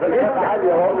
يفعل يا رب